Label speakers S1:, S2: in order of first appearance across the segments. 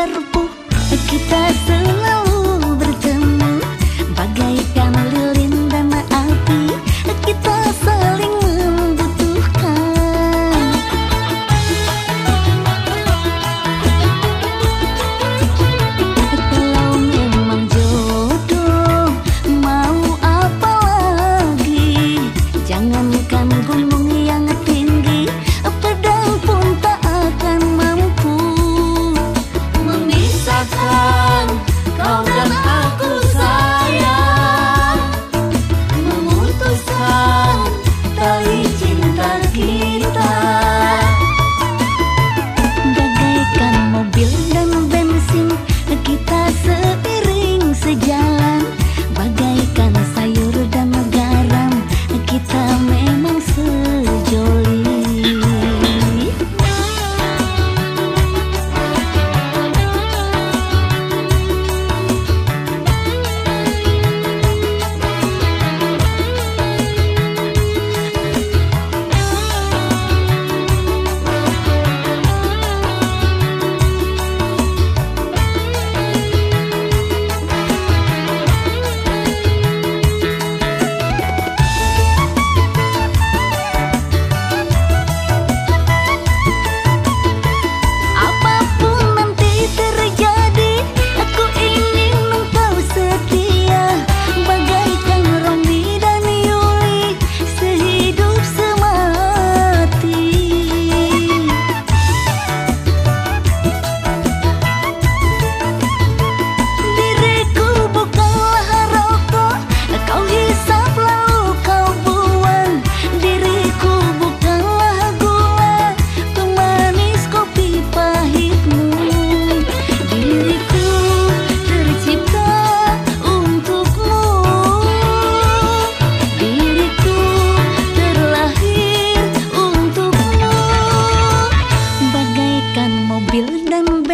S1: terpuruk kita semua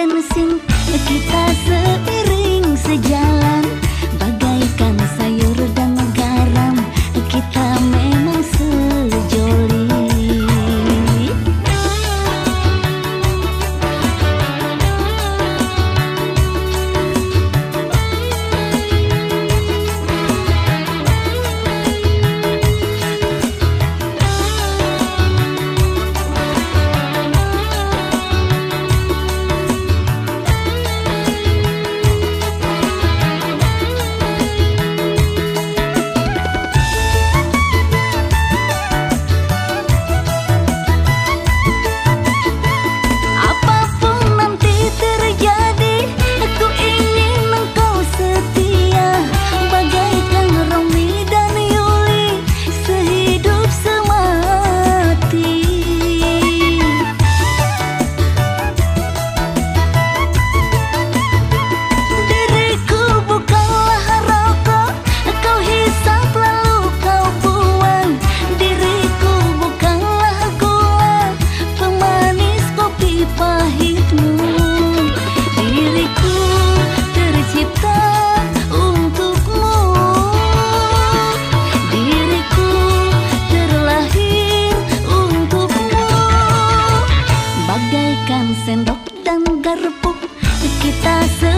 S1: sendok dan garpu tak